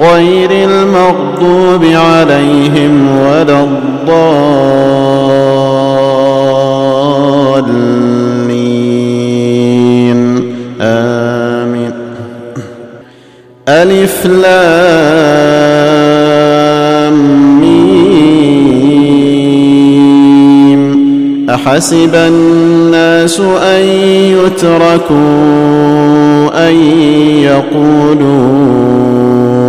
غير المغضوب عليهم ولا الضالين. آمين. ألف لام ميم. أحسب الناس أن يتركوا أن يقولوا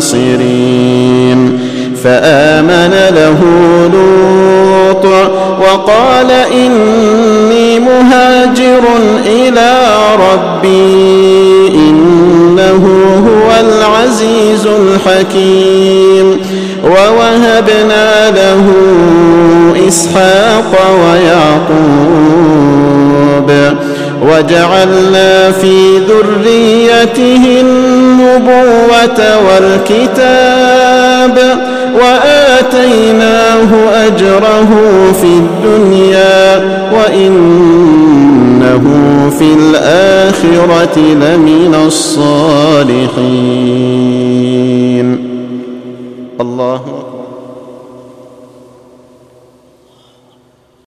ناصرين فآمن له لوط وقال إني مهاجر إلى ربي إنه هو العزيز الحكيم. ووهبنا له إسحاق ويعقوب. وجعلنا في ذريته النبوة والكتاب وآتيناه أجره في الدنيا وإنه في الآخرة لمن الصالحين. الله